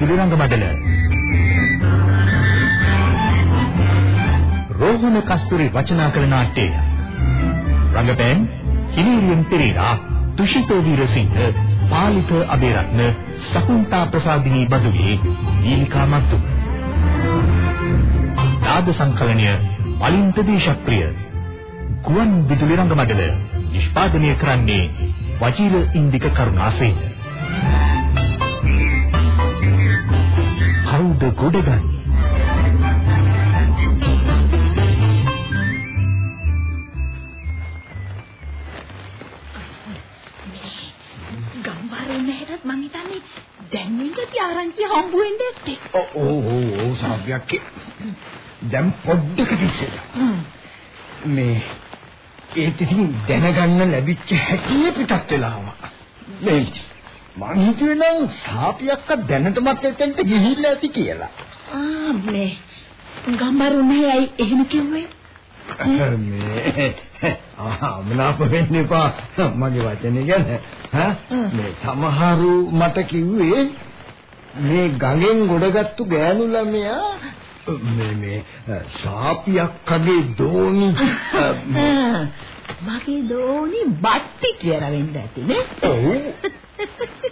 විදුලි රංගමඩල රෝහණ කස්තුරි රචනා කළ නාට්‍යය රංගපෑම් කිනීරියම් පෙරේරා තුෂිතෝ වීරසිංහ පාලිත අබේරත්න සකුන්තා ප්‍රසාදිනී බදුගේ දීලිකා මත්තු. නාද සංකලනය මලින්ත දේශප්‍රිය. ගුවන් විදුලි රංගමඩල නිෂ්පාදනය කරන්නේ වජිර ඉන්දික කරුණාසේන. කවුද ගොඩගන්නේ හම්බ වෙන්න ඇත්තේ. ඔව් ඔව් ඔව් සාබ්යක් දැන් පොඩ්ඩකට ඉස්සෙල්ලා. මේ ඒත් ඉතින් දැනගන්න ලැබිච්ච හැටි පිටත් වෙලා ආවා. මේ මං හිතුවේ නම් සාපියක්ක දැනටමත් එතෙන්ට ගිහිල්ලා ඇති කියලා. ආ මේ ගම්බරුනේ ඇයි එහෙම කිව්වේ? මේ ආ මනාප වෙන්න එපා මගේ වචනේ ගැන. හා මේ සමහරු මට කිව්වේ මේ ගඟෙන් ගොඩගත්තු ගෑනු ළමයා මේ මේ සාපියක්කගේ දෝනි මගේ දෝනි බට්ටි කියලා වෙන්න ඇති නේ ඔව්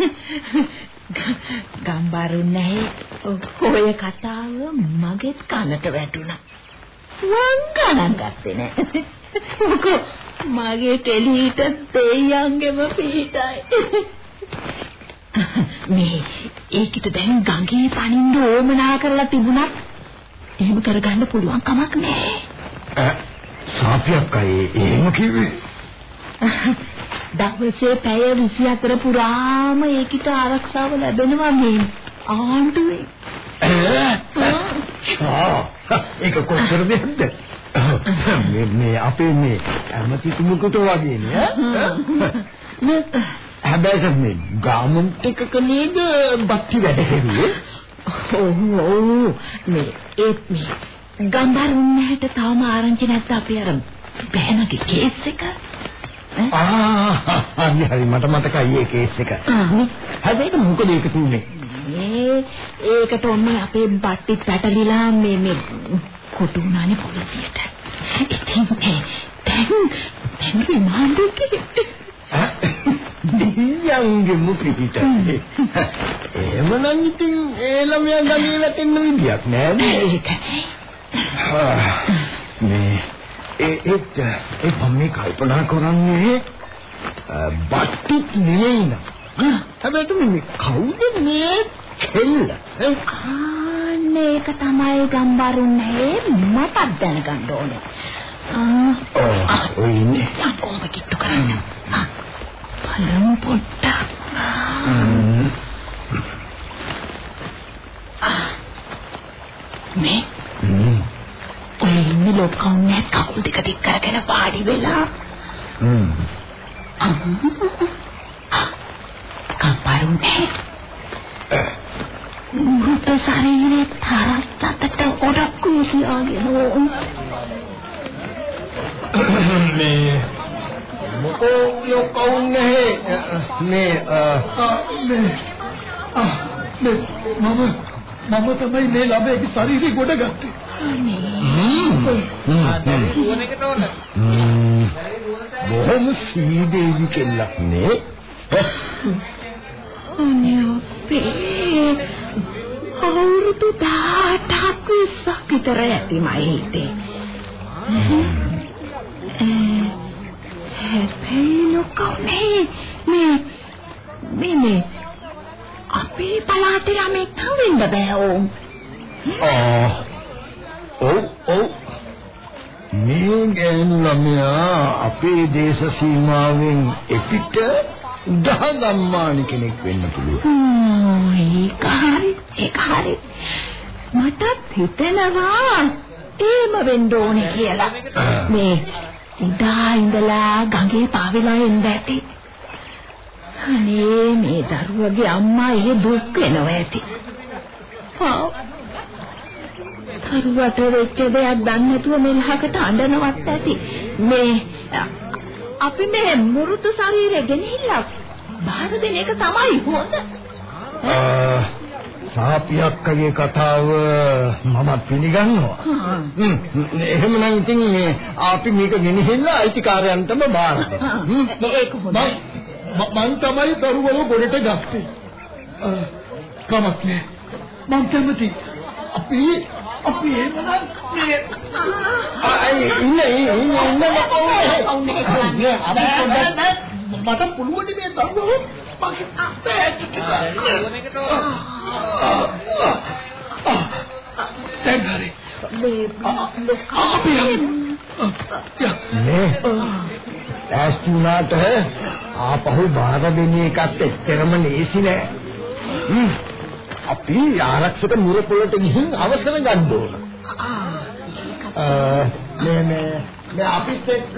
ගම්බරු නැහැ ඔය කතාව මගේ කනට වැටුණා මං ගණන් ගත්තේ නෑ මොකෝ මගේ ටෙලිහිට දෙයියන්ගෙම පිහිටයි මේ ඒකිට දැන් ගඟේ පනින්න ඕමනා කරලා තිබුණත් එහෙම කරගන්න පුළුවන් කමක් නැහැ. සාපියක් අය එහෙම කිව්වේ. දවසේ පැය 24 පුරාම ඒකිට ආරක්ෂාව ලැබෙනවා මේ ආණ්ඩුවේ. ඒක කොච්චර දෙයක්ද? මේ මේ අපේ මේ ඇමතිතුමකට වගේ නේ. හැබැයි මේ ගාමුන්ට් එකක නේද බක්ටි වැඩ කෙරුවේ? ඔව් ඔව් මේ ඒත් මේ ගම්බරුන්නට තාම ආරංචි නැත්නම් අපි අර බෑනගේ කේස් එක ආ හරි හරි මට මතකයි ඒ කේස් එක. හැබැයි මොකද ඒක තුනේ? මේ ඒකට ඔන්නේ අපේ බට්ටි පැටලිලා මේ මේ කොටු උනානේ පොලිසියට. ඉතින් දැන් දැන් රිමාන්ඩ් දෙයියන්ගේ මුපිට. එහෙමනම් ඉතින් ඒ ළමයා ගමේ වැටෙන්න විදියක් නෑ නේද? මේ ඒ ඒත් ඒ මම කල්පනා කරන්නේ බට්ටිත් නෙවෙයි නේද? හැබැයි මේ කවුද මේ කෙල්ල? අනේ ඒක තමයි ගම්බරුන්නේ මට දැනගන්න ඕනේ. ආ ඔය ඉන්නේ. කොහොමද කිට්ටු කරන්නේ? බලමු පොට්ටක්. මේ ඔය ඉන්නේ ලොක්කවුන්නේ කකුල් දෙක දික් කරගෙන වාඩි වෙලා. හ්ම්. කපරුනේ. මුහුත ශරීරේ තරත්තට ඔඩක්කු සියාගෙන. මේ මොකෝ යොකවුන්නේ මේ මේ මම මම තමයි මේ ළමයාගේ ශරීරය ගොඩ ගත්තේ. බොහොම සීදේවි කෙල්ලක් නේ. අනේ අපේ අවුරුදු 18ක් විස්සක් විතර ඇති මම හිතේ. හැබැයි ලොකෝනේ මේ මේ මේ අපේ පළාතේ ළමෙක් හම්බෙන්න බෑ ඕම්. ආ ඔව් ඔව් මේ ගෑනු ළමයා අපේ දේශ සීමාවෙන් එපිට දහගම්මානි කෙනෙක් වෙන්න පුළුවන්. ඒක හරි ඒක හරි. මටත් හිතෙනවා එහෙම වෙන්න ඕනේ කියලා. මේ උදා ඉඳලා ගඟේ පාවෙලා එන්න ඇති. අනේ මේ දරුවගේ අම්මා එහෙ දුක් වෙනවා ඇති. පාව. දරුවට වෙච්ච දෙයක් දන්නේ නැතුව මෙලහකට අඬනවත් ඇති. මේ අපි මේ මුරුතු ශරීරය ගෙනහිල්ලා බාර දෙන එක තමයි හොඳ. සාපියක්කගේ කතාව මම පිළිගන්නවා. හ්ම් එහෙමනම් ඉතින් මේ අපි මේක ගෙනහිල්ල අයිතිකාරයන්ටම බාර දෙමු. ඒක හොඳයි. මං තමයි දරුවව ගොඩට ගත්තේ. කමක් නෑ. මං කැමති. අපි අපි එහෙමනම් මේ අය ඉන්න ඉන්න ඉන්න ඉන්න කවුනේ කරන්නේ? අපි පොඩ්ඩක් මට පුළුවන් මේ දරුවව මගේ දැන් හරි. මේ අපි නේ ඇස්තුනාට ආපහු බාර දෙන එකත් එච්චරම ලේසි නෑ. අපි ආරක්ෂක මුරපොළට ගිහින් අවසර ගන්න ඕන. මේ මේ මේ අපිත් එක්ක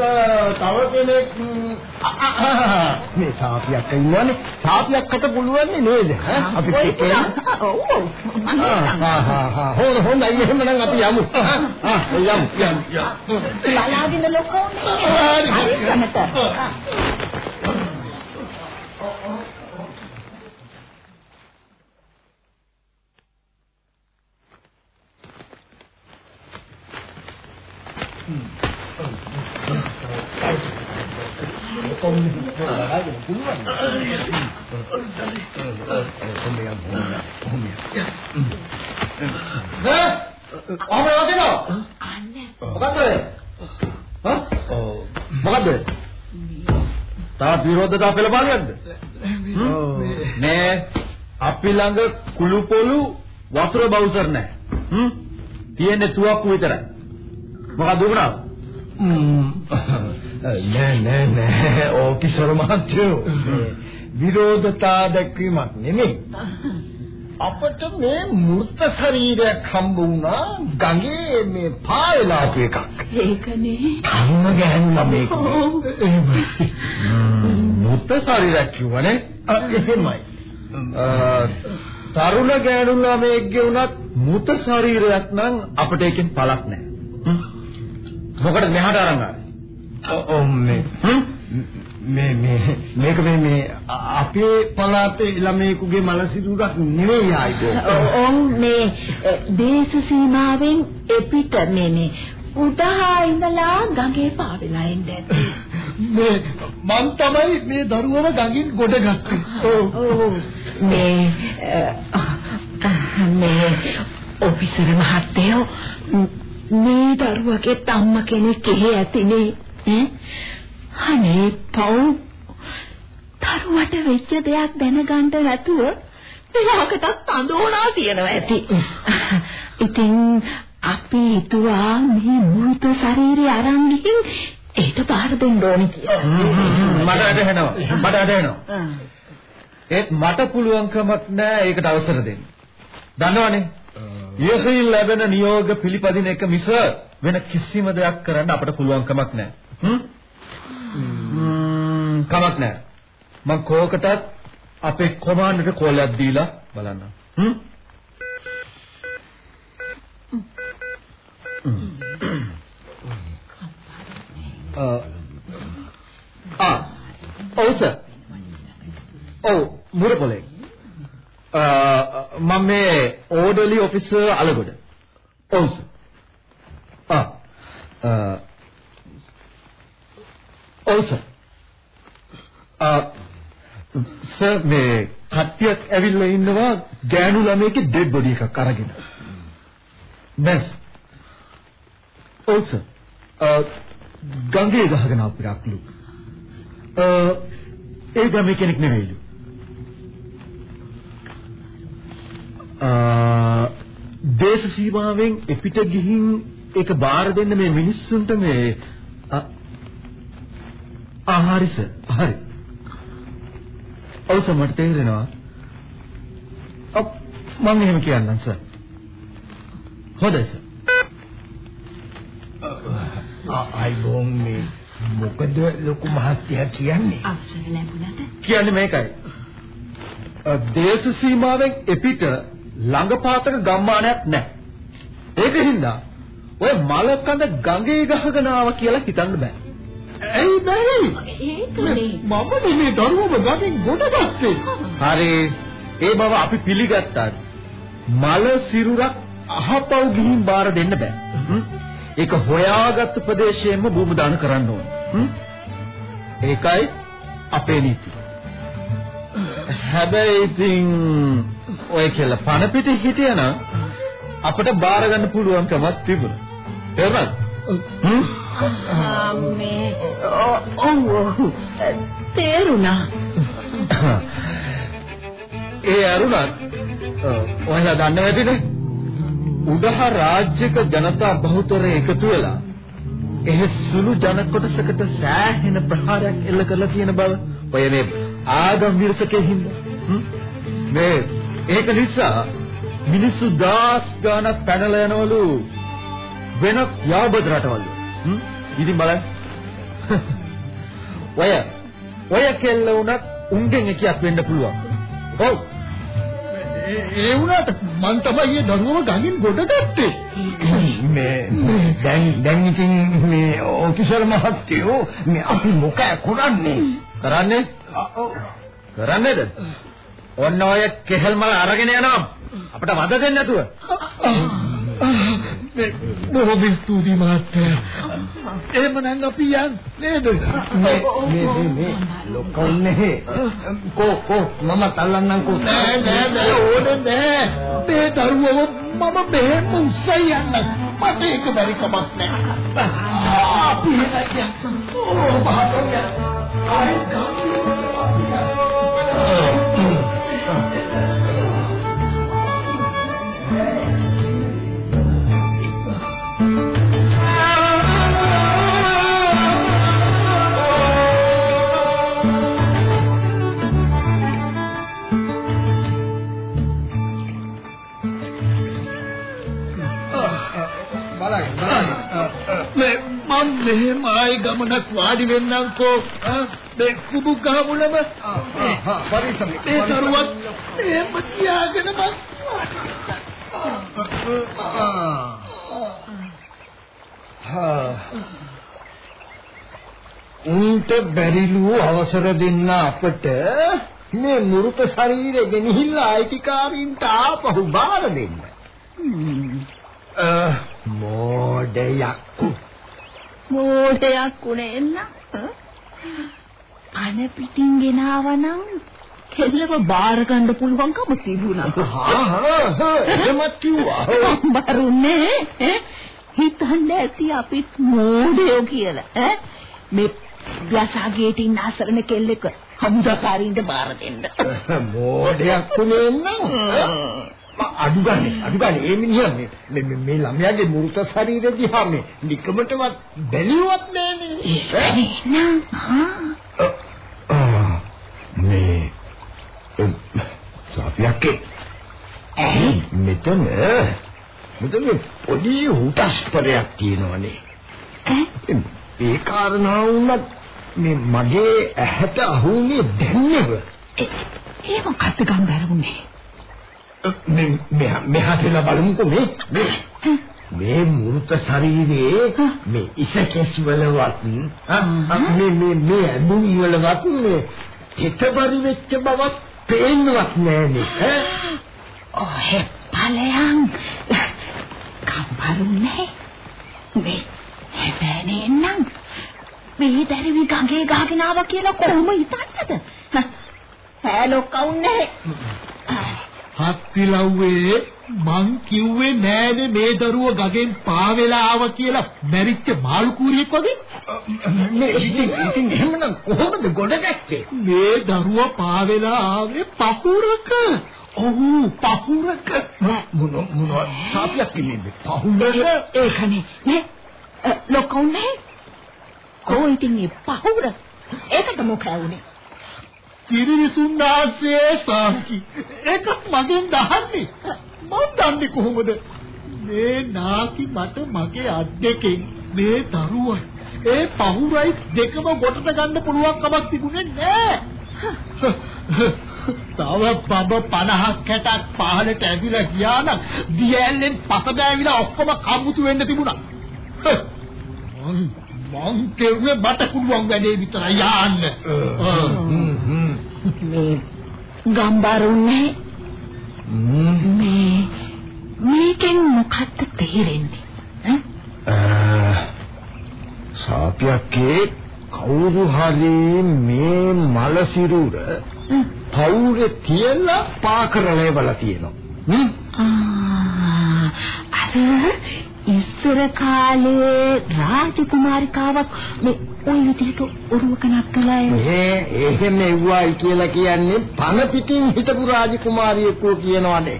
තව කෙනෙක් මේ සාපියක් ඉන්නවනේ. සාපියක්කට පුළුවන් නේද? අපිත් එක්ක? ඔව් ඔව්. ආ හා හා හොර හොඳයි. එහෙමනම් අපි යමු. ආ යමු යමු බලාගෙන ලොකෝනේ. හරි සමත. තාත් විරෝධතා පෙළපාලියක්ද? නෑ අපි ළඟ කුළු පොළු වතුර බවුසර් නෑ. හ්ම්? තියෙන්නේ තුවක්කු විතරයි. මොකද උගුණා? නෑ නෑ නෑ ඕකිසර මහත්තයෝ විරෝධතා දැක්වීමක් නෙමෙයි අපට මේ මූර්ත ශරීරයක් හම්බ වුණා ගඟේ මේ පායලාපු එකක් ඒකනේ. කන්න ගෑනු ළමෙක් මුත්ත ශරීරයක් කිව්වනේ. එහෙමයි තරුණ ගෑනු ළමයෙක්ගේ උනත් මුත ශරීරයක් නම් අපිට එකෙන් පළක් නැහැ. මොකටද මෙහාට අරන් ආවේ? ඔව් මේ හ්ම්? මේ මේ මේක මේ මේ අපේ පළාතේ ළමයෙකුගේ මල සිරුරක් නෙවෙයි ආයිදෝ ඔව් මේ දේශ සීමාවෙන් එපිට මේ මේ උඩහා ඉඳලා ගඟේ පාවෙලා එන්න ඇති. මේ මං තමයි මේ දරුවව ගඟින් ගොඩ ගත්තේ. ඔව් මේ මේ ඔෆිසර් මහත්තයෝ මේ දරුවගේ අම්ම කෙනෙක් එහෙ ඇතිනේ ඈ අනේ පව් දරුවට වෙච්ච දෙයක් දැනගන්න නැතුව මෙලහකටත් අඳෝනා තියනවා ඇති ඉතින් අපි හිතුවා මේ මූත ශරීරය අරන් ගිහින් ඒට බාර දෙන්න ඕනේ කියලා මට ඇදහෙනවා. මට ඇදහෙනවා. ඒත් මට පුළුවන්කමක් නැහැ ඒකට අවසර දෙන්න. දන්නවනේ? යෙහිල් ලැබෙන නියෝග පිළිපදින එක මිස වෙන කිසිම දෙයක් කරන්න අපට පුළුවන්කමක් නැහැ. හ්ම්? ම්ම්, කමක් නැහැ. මම කෝකටත් අපේ කොමාන්ඩර්ට කෝලයක් දීලා බලන්න. හ්ම්? ආ ඔව් සර්. ඔව් මුරපොලේ. මම මේ ඕඩර්ලි ඔෆිසර් අලගොඩ. ඔව් සර්. ආ ඔව් සර්. ආ සර් මේ කට්ටියක් ඇවිල්ලා ඉන්නවා ගෑනු ළමයෙක්ගේ ඩෙඩ් බොඩි එකක් අරගෙන. නැස්. ඔව් සර්. ගංගේ ගහගෙන ආපු එකක්ලු. ඒ ගමේ කෙනෙක් නෙවෙයිලු. දේශ සීමාවෙන් එපිට ගිහින් ඒක බාර දෙන්න මේ මිනිස්සුන්ට මේ ආහාරිස හරි. ඔව් මට තේරෙනවා. ඔව් මම එහෙම කියන්නම් සර්. හොඳයි සර්. ආයිබෝන් මේ මොකද ලොකු මහත්තයා කියන්නේ අවසර ලැබුණාද? කියන්නේ මේකයි. දේශ සීමාවෙන් එපිට ළඟපාතක ගම්මානයක් නැහැ. ඒකින්ද ඔය මලකඳ ගඟේ ගහගෙන ආවා කියලා හිතන්න බෑ. ඇයි බැරි. මම මේ දරුවව ගමින් ගොඩ ගත්තේ හරි. ඒ බව අපි පිළිගත්තා. මල සිරුරක් අහපව් ගිහින් බාර දෙන්න බෑ. ඒක හොයාගත්තු ප්‍රදේශයෙන්ම භූමි දාන කරන්න ඕන. ඒකයි අපේ නීතිය. හැබැයි ඉතින් ඔය කියලා පණ පිට හිටියනම් අපිට බාර ගන්න පුළුවන්කමක් තිබුණා. තේරුණාද? හ්ම්? මේ ඔව් ඔව් තේරුණා. ඒ අරුණත් ඔයාලා දන්නව ඇතිනේ. උඩහ රාජ්‍යක ජනතා බහුතරය එකතු වෙලා එහි සුළු ජන කොටසකට සෑහෙන ප්‍රහාරයක් එල්ල කරලා තියෙන බව ඔය මේ ආගම් විරසකේ හින්දා මේ ඒක නිසා මිනිස්සු දාස් ගානක් පැනලා යනවලු වෙන යාබද රටවල ඉතින් බලන්න. ඔය ඔය කෙල්ල උනත් උන්ගෙන් එකක් වෙන්න පුළුවන්. ඔව්. ඒ වුණාට මං තමයි ඒ දරුවව ගඟින් ගොඩ ගත්තේ. මේ දැන් දැන් ඉතින් මේ ඔෆිසර් මහත්තයෝ මේ අපි මොකද කරන්නේ? කරන්නේ? කරන්නේද? ඔන්න ඔය කෙහෙල් මල අරගෙන යනවා. අපිට වද දෙන්න නැතුව. බොහොම ස්තුතියි මහත්තයා. එහෙමනම් අපි යන් නේද? මේ මේ මේ ලොකෝනේ කෝ කෝ මම තල්ලන්නම්කෝ. නෑ නෑ නෑ ඕනේ නෑ. මේ දරුවව මම බෙහෙම උස්සයි යන්න. මට ඒක බැරි කමක් නෑ. අපි එහෙනම් ඕ මහත්තයා. ආයි මේ මම මෙහෙම ආයි ගමනක් වාඩි වෙන්නම්කෝ මේ කුඩු ගහ මුලම පරිස්සම් ඒ දරුවත් එහෙම තියාගෙන මං උන්ට බැරිලු අවසර දෙන්න අපට මේ මෘත ශරීරෙ ගෙනහිල්ලා අයිතිකාරින්ට ආපහු බාර දෙන්න. මෝඩයක් මෝඩයක් උනේ නං. අන පිටින් ගෙනාවනම් කෙල්ලව බාර ගන්න පුළුවන්කම තිබුණා. හා හා එහෙමත් කිව්වා. බරුන්නේ ඈ හිතන්නේ ඇති අපිත් මෝඩයෝ කියලා ඈ මේ ව්‍යාසාගේට ඉන්න අසරණ කෙල්ලෙක් හමුදාකාරින්ට බාර දෙන්න. මෝඩයක් උනේ නම් අඩු ගන්න අඩු ගන්න ඒ මිනිහා මේ මේ මේ ළමයාගේ මෘත ශරීරය දිහා මේ නිකමටවත් බැලියවත් නෑනේ මේ සාපියක්කේ. මෙතන මෙතන පොඩි හුටස්පරයක් තියෙනවනේ. ඒ කාරණා වුණත් මේ මගේ ඇහැට අහුනේ දැන්නේව. ඒ මොකක්ද ගම්බරුනේ මේ මෙහාට එලා බලමුකෝ මේ. මේ මෘත ශරීරයේ මේ ඉසකෙස් වලවත් මේ මේ මේ ඇඳුම් වලවත් මේ හිතබරි වෙච්ච බවක් පේන්නවත් නෑනේ ඔහෙ ඵලයන් කම්බරුනේ මේ හැබැයි නං මේ දරුවි ගඟේ ගහගෙන ආවා කියලා කොහොම හිතන්නද? හැලෝ කවුන්නේ හත්තිලව්වේ මං කිව්වේ නෑනේ මේ දරුව ගගෙන් පාවෙලා ආව කියලා මැරිච්ච මාළු කූරියෙක් වගේ. මේ ඉතින් ඉතින් එහෙමනම් කොහොමද ගොඩ ගැස්සේ මේ දරුව පාවෙලා ආවේ පහුරක. ඔහු පහුරක. මොන මොන සාපියක් කියන්නේ පහුරක. ඒකනේ නේ? ලොකෝනේ කොයිටින් පහුර? ඒකට මොකද වුනේ කිරිවිසුන්නාසේ සාස්කි ඒක මගෙන් දහන්නේ. මම දන්නේ කොහොමද? මේ නාකි මට මගේ අත් දෙකෙන් මේ දරුවයි. ඒ පහුරයි දෙකම ගොඩට ගන්න පුළුවන් කමක් තිබුණේ නෑ. තව බබ 50ක් 60ක් පහලට ඇවිල්ලා ගියා නම් දියැලෙන් පස බෑවිලා ඔක්කොම කම්මුතු වෙන්න තිබුණා. මං කෙරුවේ මට පුළුවන් වැඩේ විතරයි යන්න මේ ගම්බරුන්නේ හ්ම්. මේ මේකෙන් මොකක්ද තේරෙන්නේ? ඈ? සාපියක්ගේ කවුරු හරි මේ මල සිරුර පවුරේ තියලා පා කරලා ඉවලා තියෙනවා. අර ඉස්සර කාලේ රාජකුමාරිකාවක් මේ ওই විදිහට ඔරුවක නක්කලා මේ එහෙම එව්වයි කියලා කියන්නේ පන පිටින් හිටපු රාජකුමාරියෙක්ව කියනවානේ.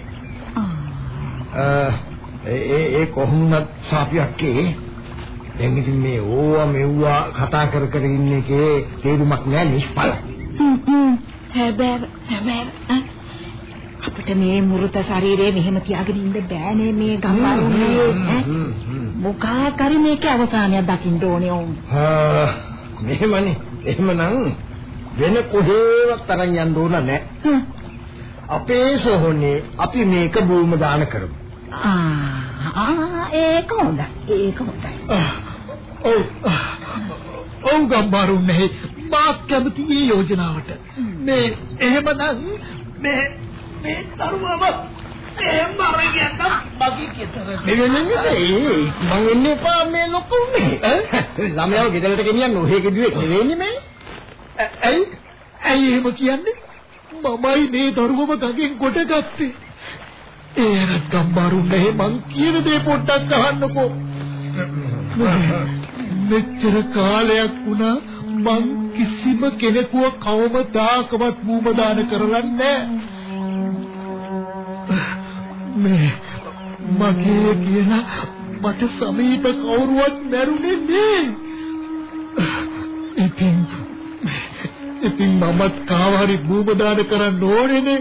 ඒ ඒ කොහොමද සාපියක්ගේ දැන් ඉතින් මේ ඕවා මෙව්වා කතා කර කර ඉන්න එකේ තේරුමක් නැහැ නිෂ්ඵල. හැබැයි හැබැයි අපිට මේ මුරුත ශරීරේ මෙහෙම තියාගෙන ඉන්න බෑනේ මේ ගම්මාරුනේ ඈ මොකක් හරි මේකේ අවසානයක් දකින්න ඕනේ ඔවුන් ආ මෙහෙමනේ. එහෙමනම් වෙන කොහේවත් තරන් යන්න ඕන නැහැ. අපේ සොහොනේ අපි මේක භූම දාන කරමු. ආ ඒක හොඳයි. ඒක හොඳයි. ඔව්. ඔව් ගම්බාරුන් නැහැ මා කැමති මේ යෝජනාවට. මේ එහෙමනම් මේ මේ දරුවව එහෙම අරගෙන මගේ ගෙදර මේ නෙමෙයි මං එන්නේ පා මේ ලොකුනේ ළමයාව ගෙදරට ගෙනියන්න ඔහෙ ගෙදුවේ නෙවෙයිනේ මේ. ඇයි? ඇයි එහෙම කියන්නේ? මමයි මේ දරුවව ගඟෙන් කොට ගත්තේ. ඒර ගම්බාරුන් නැහැ මං කියන දේ පොඩ්ඩක් අහන්නකෝ. මෙච්චර කාලයක් වුණා මං කිසිම කෙනෙකුව කවමදාකවත් මූම දාන කරලා නැහැ මේ මගේ කියලා මට සමීප කවුරුවත් මැරුණේ නෑ. ඉතින් ඉතින් මමත් කාව හරි මූම දාන කරන්න ඕනේනේ.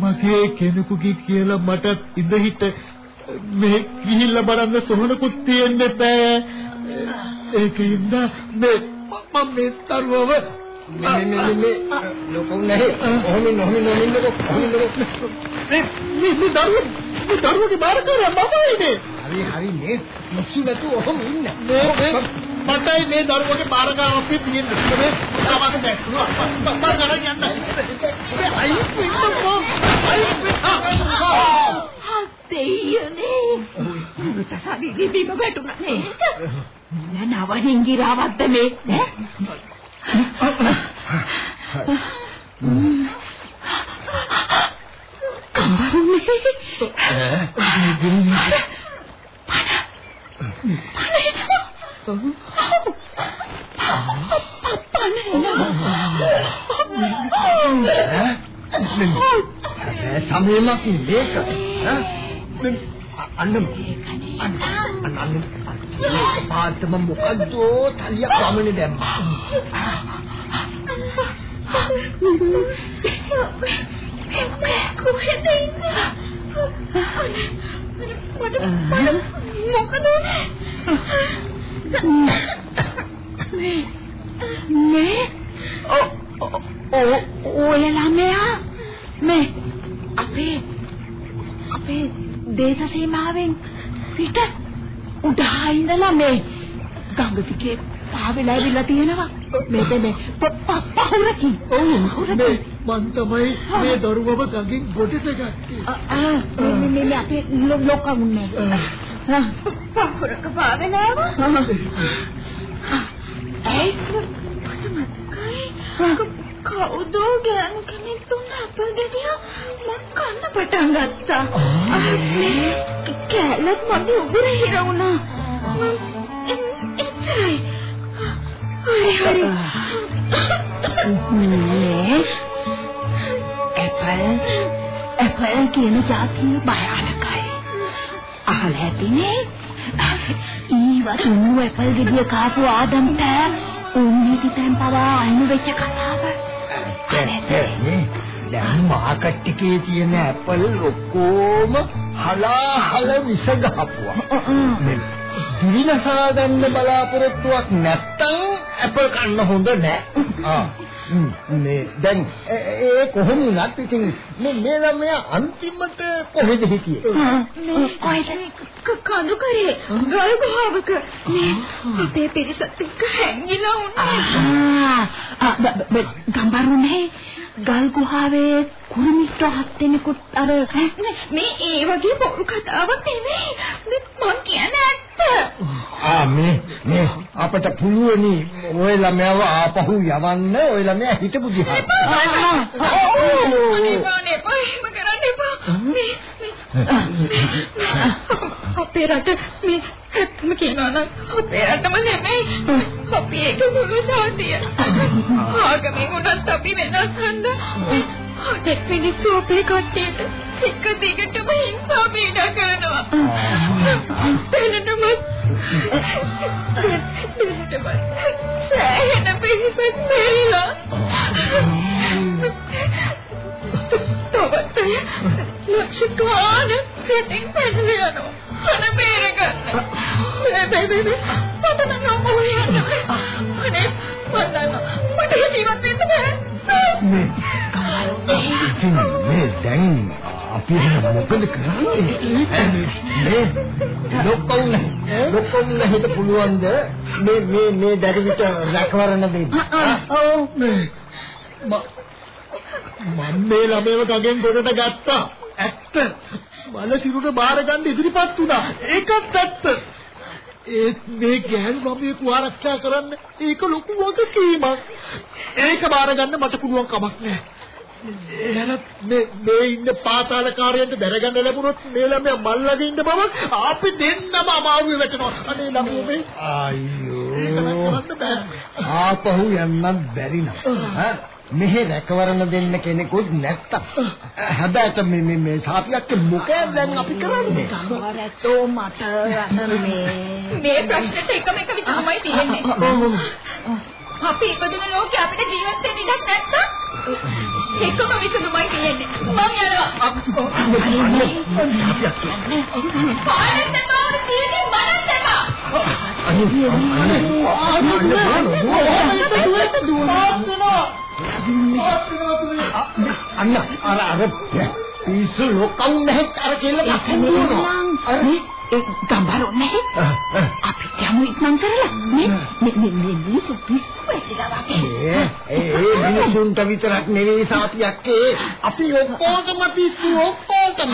මගේ කෙනෙකුගේ කියලා මට ඉඳහිට මේ ගිහිල්ලා බලන්න සොහනකුත් තියෙන්න බෑ. ඒකින්ද මේ මම මේ තරුවව මේ මේ මේ ලොකු නැහැ. ඔහොම නොහොම නොමින්නකො කොහොමද මේ මේ දරුව මේ දරුවගේ බාරකාරයා මමයිනේ හරි හරි මේ මිස්සු නැතු ඔහොම ඉන්න. මේ මේ මටයි මේ දරුවගේ බාරකාරකම් තියෙන්නේ මේ තමක දැක්කුවා මම ගණන් යන්න අයි පිටකෝ අයි පිටකෝ දෙයියනේ මුරුත ශරීරේ බිම වැටුණා. නේද? නවනින් ගිරාවද්ද මේ? ඈ සමේලක් මේක ඈ අන්න අන්න අන්න අන්න පාතම මොකද්ද තලියක් වමනේ දැම්මා කොහෙද ඉන්නේ මට මොකද මේ මේ ඔ ඔය ළමයා මේ අපේ අපේ දේශ සීමාවෙන් පිට උඩහා ඉඳලා මේ ගඟ දිගේ පාවෙලා ඇවිල්ලා තියෙනවා. මේක මේ පහුරකින්. ඔව් මේ මං තමයි මේ දරුවව ගඟින් ගොඩට ගත්තේ. ආ මේ මේ මේ අපේ ලොකමුන්නේ පහුරක පාවෙලාව ඒ කවුද ගෑනු කෙනෙක් දුන්න අපල් ගෙඩිය මම කන්න පටන් ගත්තා. කැලක් මගේ උගුර හිර වුණා. මම එච්චරයි. හරි හරි. නේ ඇපල් ඇපල් කියන જાතිය භයානකයි. අහල ඇතිනේ. ඊවත් උණු ඇපල් ගෙඩිය කාපු ආදම්ට උන්නිටි තැන් පවා අයින් වෙච්ච කතාව. දැන් මාකට් එකේ තියෙන ඇපල් ඔක්කොම හලාහල විස ගහපුවා. මේ දිවිනසා ගන්න බලාපොරොත්තුවක් නැත්තම් ඇපල් කන්න හොඳ නෑ. ආ මේ දැන් ඒ කොහොම වුණත් ඉතින් මේ මේ ළමයා අන්තිමට කොහෙද හිටියේ? මේ කොහෙද කඳු කරේ ගල් ගහවක මේ අපේ පිරිසත් එක්ක හැංගිලා උන්නේ. ආ ගම්බරුනේ ගල් ගුහාවේ කුරුමිට හත් දෙනෙකුත් අර මේ ඒ වගේ බොරු කතාවක් නෙමෙයි. මේ මං කියන්නේ ඇත්ත. ආ මේ මේ අපට පුළුවනි ඔය ළමයාව ආපහු යවන්න ඔය ළමයා හිටපු දිහා. අපේ රට මේ ඇත්තම කියනවා නම් අපේ රටම නෙමෙයි අපි ඒක සුළු ජාතිය. ආගමෙන් උනත් අපි වෙනස් හන්ද අනෙක් මිනිස්සු අපේ කට්ටියට එක දිගටම හිංසා පීඩා කරනවා. දැනටම දැනටම සෑහෙන පිළිපෙත් මෙරිලා. තවත් ලක්ෂ ගාන රටින් පැනලා යනවා. අනේ බේරගන්න. බෑ බෑ බෑ. මට නම් අම්මෝ යන්නේ. අනේ මන්දන්න. මට ජීවත් වෙන්න බෑ. මේ ඉතින් මේ දැන් අපි මොකද කරන්නේ? මේ ලොක්කවුන් ලොක්කවුන් හිට පුළුවන්ද මේ මේ මේ දැරිවිට රැකවරණ දෙන්න? ඔව් මම මේ ළමයව ගගෙන් ගොඩට ගත්තා. ඇත්ත. මල සිරුර බාර ගන්න ඉදිරිපත් වුණා. ඒකත් ඇත්ත. ඒත් මේ ගෑනු ළමයෙක් ආරක්ෂා කරන්න ඒක ලොකු වගකීමක්. ඒක බාර ගන්න මට පුළුවන් කමක් නැහැ. එහෙනම් මේ මේ ඉන්න පාතාලකාරයන්ට දැනගන්න ලැබුණොත් මේ ළමයා මල්ලගේ ඉන්න බව අපි දෙන්නම අමාරුවේ වැටෙනවා. අනේ ළමෝ මේ බෑ. ආපහු යන්නත් බැරි ඈ මෙහෙ රැකවරණ දෙන්න කෙනෙකුත් නැත්තම් හැබැයි මේ මේ මේ සාපියක් මොකද දැන් අපි කරන්නේ ගම්වරතෝ මට අර මේ මේ ප්‍රශ්නෙට එකම එක විතරමයි තියෙන්නේ. අපි ඉපදුන ලෝකේ අපිට ජීවත් වෙන්න ඉඩක් නැත්තම් එකම විසඳුමයි තියෙන්නේ. මං යනවා. පාරෙන් තවර තියෙන්නේ මනස එපා. අන්න අර අර පිස්සු ලොකවුන් නැහැ අර කෙල්ල පස්සෙන් දුවනවා. අර මේ ඒ ගම්බරෝ නැහැ. අපි යමු ඉක්මන් කරලා. මේ මේ මේ මේ මිනිස්සු පිස්සු ඇතිලා වගේ. ඒ ඒ මිනිසුන්ට විතරක් නෙවෙයි සාපියක් ඒ. අපි ඔක්කොටම පිස්සු ඔක්කොටම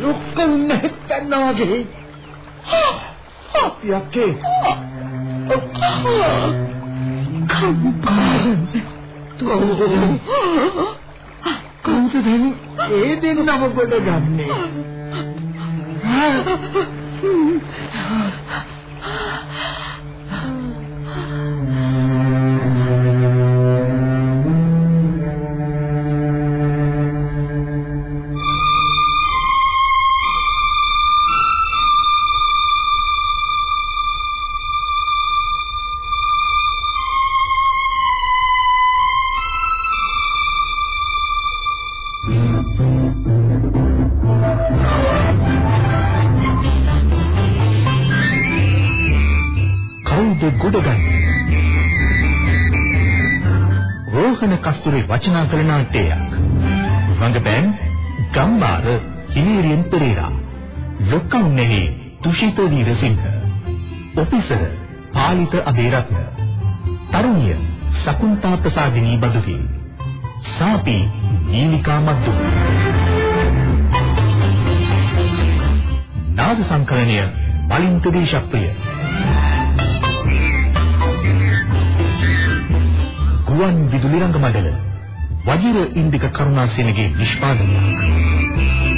ලොක්කවුන් නැහැ තන්නා වගේ. සාපියක් ඒ කවුද දැන්? ඒ දෙන්නම කොට ගන්නේ. රෝහණ කස්තුරි රචනා කළ නාට්‍යයක්. රංගපෑම් ගම්බාර හිමිරියන් පෙරේරා. ලොක්කම්නෙහි තුෂිත වීරසිංහ. ඔපිසර පාලිත අබේරත්න. තරුණිය සකුන්තා ප්‍රසාදිනී බදුගේ. සාපි නීලිකා මද්දු. නාද සංකලනය බලින්ත දේශප්‍රිය. ගුවන් විදුලි රංග මඩල වජිර ඉන්දික කරුණාසේනගේ නිෂ්පාදනයක්